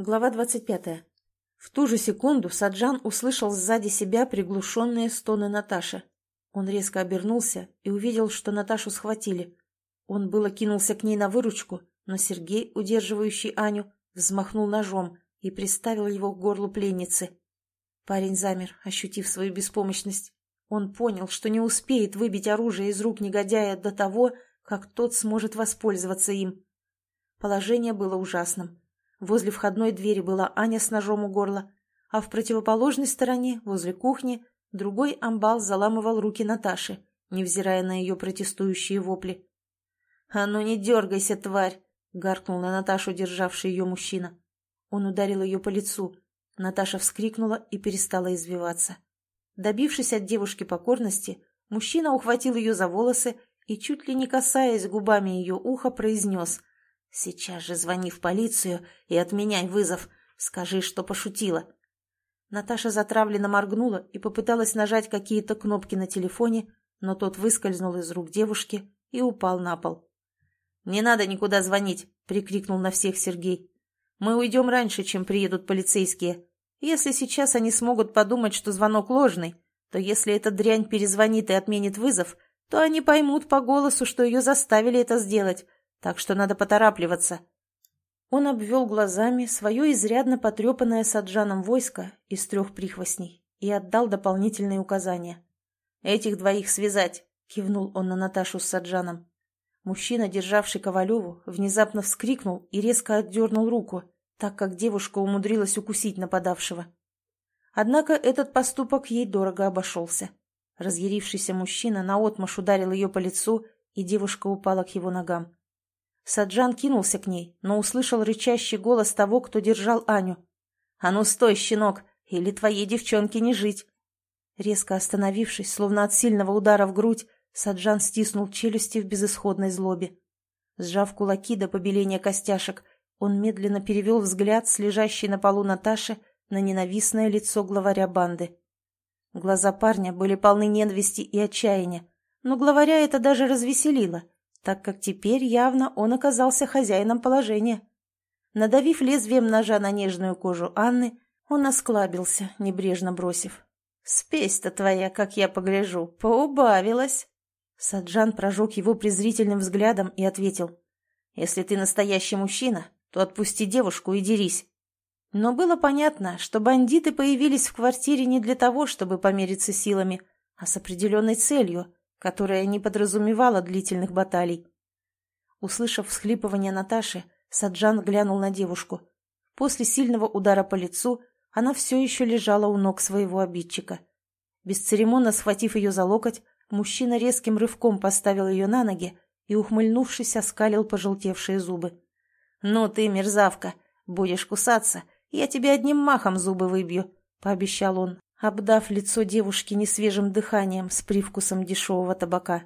Глава 25. В ту же секунду Саджан услышал сзади себя приглушенные стоны Наташи. Он резко обернулся и увидел, что Наташу схватили. Он было кинулся к ней на выручку, но Сергей, удерживающий Аню, взмахнул ножом и приставил его к горлу пленницы. Парень замер, ощутив свою беспомощность. Он понял, что не успеет выбить оружие из рук негодяя до того, как тот сможет воспользоваться им. Положение было ужасным. Возле входной двери была Аня с ножом у горла, а в противоположной стороне, возле кухни, другой амбал заламывал руки Наташи, невзирая на ее протестующие вопли. «А ну не дергайся, тварь!» — гаркнул на Наташу, державший ее мужчина. Он ударил ее по лицу. Наташа вскрикнула и перестала извиваться. Добившись от девушки покорности, мужчина ухватил ее за волосы и, чуть ли не касаясь губами ее уха, произнес «Сейчас же звони в полицию и отменяй вызов. Скажи, что пошутила». Наташа затравленно моргнула и попыталась нажать какие-то кнопки на телефоне, но тот выскользнул из рук девушки и упал на пол. «Не надо никуда звонить!» — прикрикнул на всех Сергей. «Мы уйдем раньше, чем приедут полицейские. Если сейчас они смогут подумать, что звонок ложный, то если эта дрянь перезвонит и отменит вызов, то они поймут по голосу, что ее заставили это сделать, так что надо поторапливаться. Он обвел глазами свое изрядно потрепанное саджаном войско из трех прихвостней и отдал дополнительные указания. «Этих двоих связать!» — кивнул он на Наташу с саджаном. Мужчина, державший Ковалеву, внезапно вскрикнул и резко отдернул руку, так как девушка умудрилась укусить нападавшего. Однако этот поступок ей дорого обошелся. Разъярившийся мужчина наотмашь ударил ее по лицу, и девушка упала к его ногам. Саджан кинулся к ней, но услышал рычащий голос того, кто держал Аню. «А ну стой, щенок, или твоей девчонке не жить!» Резко остановившись, словно от сильного удара в грудь, Саджан стиснул челюсти в безысходной злобе. Сжав кулаки до побеления костяшек, он медленно перевел взгляд с лежащей на полу Наташи на ненавистное лицо главаря банды. Глаза парня были полны ненависти и отчаяния, но главаря это даже развеселило — так как теперь явно он оказался хозяином положения. Надавив лезвием ножа на нежную кожу Анны, он осклабился, небрежно бросив. «Спесь-то твоя, как я погляжу, поубавилась!» Саджан прожег его презрительным взглядом и ответил. «Если ты настоящий мужчина, то отпусти девушку и дерись». Но было понятно, что бандиты появились в квартире не для того, чтобы помериться силами, а с определенной целью которая не подразумевала длительных баталий. Услышав всхлипывание Наташи, Саджан глянул на девушку. После сильного удара по лицу она все еще лежала у ног своего обидчика. Бесцеремонно схватив ее за локоть, мужчина резким рывком поставил ее на ноги и, ухмыльнувшись, оскалил пожелтевшие зубы. «Ну ты, мерзавка, будешь кусаться, я тебе одним махом зубы выбью», — пообещал он, обдав лицо девушки несвежим дыханием с привкусом дешевого табака.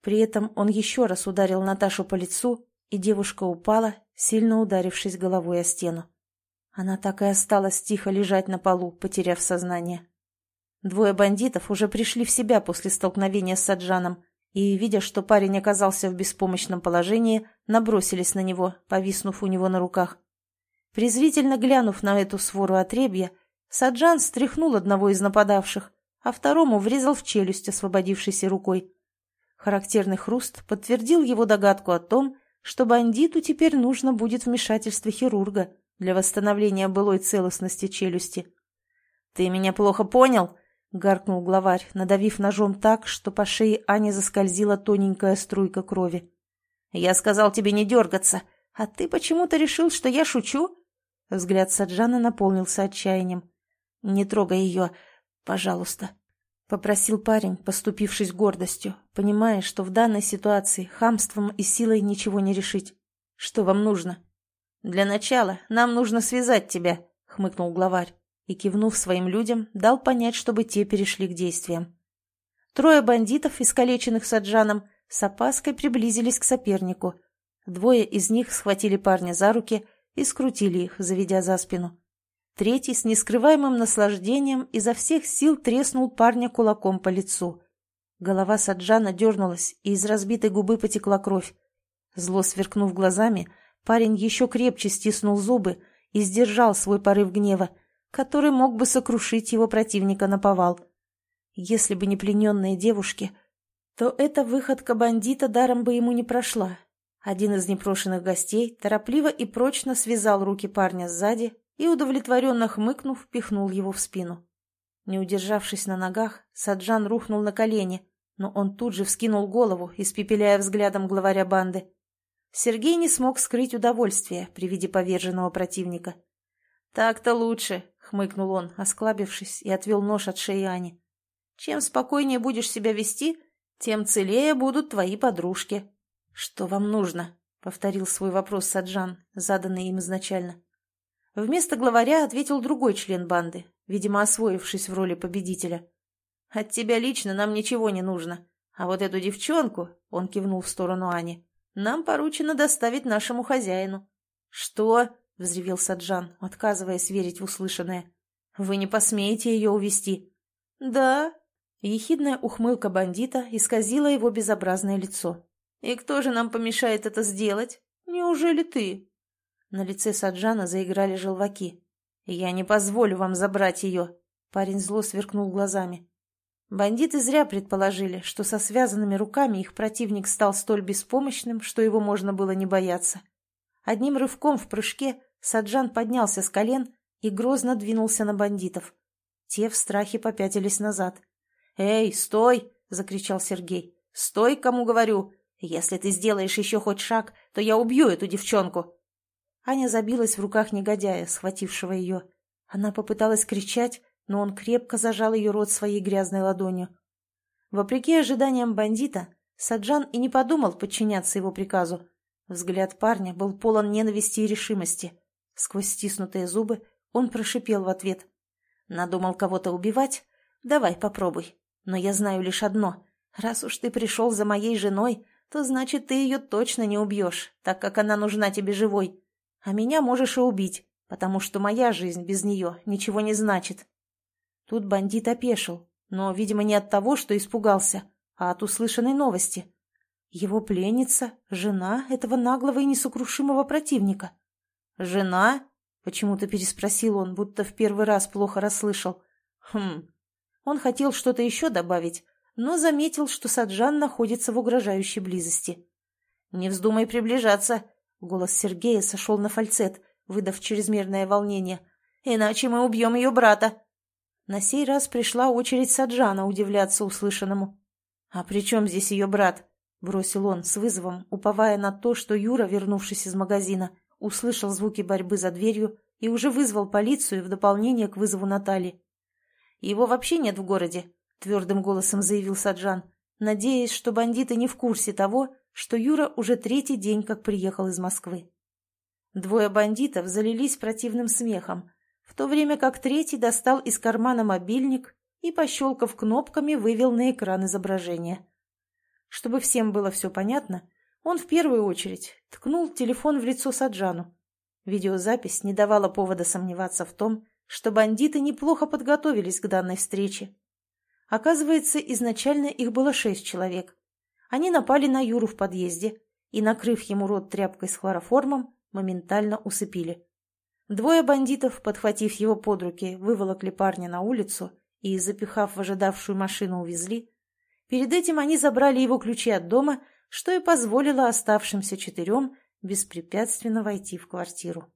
При этом он еще раз ударил Наташу по лицу, и девушка упала, сильно ударившись головой о стену. Она так и осталась тихо лежать на полу, потеряв сознание. Двое бандитов уже пришли в себя после столкновения с Саджаном и, видя, что парень оказался в беспомощном положении, набросились на него, повиснув у него на руках. Презрительно глянув на эту свору отребья, Саджан стряхнул одного из нападавших, а второму врезал в челюсть освободившейся рукой. Характерный хруст подтвердил его догадку о том, что бандиту теперь нужно будет вмешательство хирурга для восстановления былой целостности челюсти. «Ты меня плохо понял?» — гаркнул главарь, надавив ножом так, что по шее Ани заскользила тоненькая струйка крови. «Я сказал тебе не дергаться, а ты почему-то решил, что я шучу?» Взгляд Саджана наполнился отчаянием. «Не трогай ее, пожалуйста», — попросил парень, поступившись гордостью, понимая, что в данной ситуации хамством и силой ничего не решить. «Что вам нужно?» «Для начала нам нужно связать тебя», — хмыкнул главарь и, кивнув своим людям, дал понять, чтобы те перешли к действиям. Трое бандитов, искалеченных Саджаном, с опаской приблизились к сопернику. Двое из них схватили парня за руки и скрутили их, заведя за спину. Третий с нескрываемым наслаждением изо всех сил треснул парня кулаком по лицу. Голова Саджана дернулась, и из разбитой губы потекла кровь. Зло сверкнув глазами, парень еще крепче стиснул зубы и сдержал свой порыв гнева, который мог бы сокрушить его противника на повал. Если бы не плененные девушки, то эта выходка бандита даром бы ему не прошла. Один из непрошенных гостей торопливо и прочно связал руки парня сзади и, удовлетворенно хмыкнув, пихнул его в спину. Не удержавшись на ногах, Саджан рухнул на колени, но он тут же вскинул голову, испепеляя взглядом главаря банды. Сергей не смог скрыть удовольствие при виде поверженного противника. «Так-то лучше», — хмыкнул он, осклабившись, и отвел нож от шеи Ани. «Чем спокойнее будешь себя вести, тем целее будут твои подружки». «Что вам нужно?» — повторил свой вопрос Саджан, заданный им изначально. Вместо главаря ответил другой член банды, видимо, освоившись в роли победителя. «От тебя лично нам ничего не нужно. А вот эту девчонку, — он кивнул в сторону Ани, — нам поручено доставить нашему хозяину». «Что?» — взревел Саджан, отказываясь верить в услышанное. «Вы не посмеете ее увести «Да». Ехидная ухмылка бандита исказила его безобразное лицо. «И кто же нам помешает это сделать? Неужели ты?» На лице Саджана заиграли желваки. «Я не позволю вам забрать ее!» Парень зло сверкнул глазами. Бандиты зря предположили, что со связанными руками их противник стал столь беспомощным, что его можно было не бояться. Одним рывком в прыжке Саджан поднялся с колен и грозно двинулся на бандитов. Те в страхе попятились назад. «Эй, стой!» — закричал Сергей. «Стой, кому говорю! Если ты сделаешь еще хоть шаг, то я убью эту девчонку!» Аня забилась в руках негодяя, схватившего ее. Она попыталась кричать, но он крепко зажал ее рот своей грязной ладонью. Вопреки ожиданиям бандита, Саджан и не подумал подчиняться его приказу. Взгляд парня был полон ненависти и решимости. Сквозь стиснутые зубы он прошипел в ответ. «Надумал кого-то убивать? Давай, попробуй. Но я знаю лишь одно. Раз уж ты пришел за моей женой, то значит, ты ее точно не убьешь, так как она нужна тебе живой. А меня можешь и убить, потому что моя жизнь без нее ничего не значит. Тут бандит опешил, но, видимо, не от того, что испугался, а от услышанной новости. Его пленница — жена этого наглого и несокрушимого противника. «Жена?» — почему-то переспросил он, будто в первый раз плохо расслышал. «Хм». Он хотел что-то еще добавить, но заметил, что Саджан находится в угрожающей близости. «Не вздумай приближаться!» Голос Сергея сошел на фальцет, выдав чрезмерное волнение. «Иначе мы убьем ее брата!» На сей раз пришла очередь Саджана удивляться услышанному. «А при чем здесь ее брат?» — бросил он с вызовом, уповая на то, что Юра, вернувшись из магазина, услышал звуки борьбы за дверью и уже вызвал полицию в дополнение к вызову Натальи. «Его вообще нет в городе», — твердым голосом заявил Саджан, надеясь, что бандиты не в курсе того, что Юра уже третий день как приехал из Москвы. Двое бандитов залились противным смехом, в то время как третий достал из кармана мобильник и, пощелкав кнопками, вывел на экран изображение. Чтобы всем было все понятно, он в первую очередь ткнул телефон в лицо Саджану. Видеозапись не давала повода сомневаться в том, что бандиты неплохо подготовились к данной встрече. Оказывается, изначально их было шесть человек. Они напали на Юру в подъезде и, накрыв ему рот тряпкой с хлороформом, моментально усыпили. Двое бандитов, подхватив его под руки, выволокли парня на улицу и, запихав в ожидавшую машину, увезли. Перед этим они забрали его ключи от дома, что и позволило оставшимся четырем беспрепятственно войти в квартиру.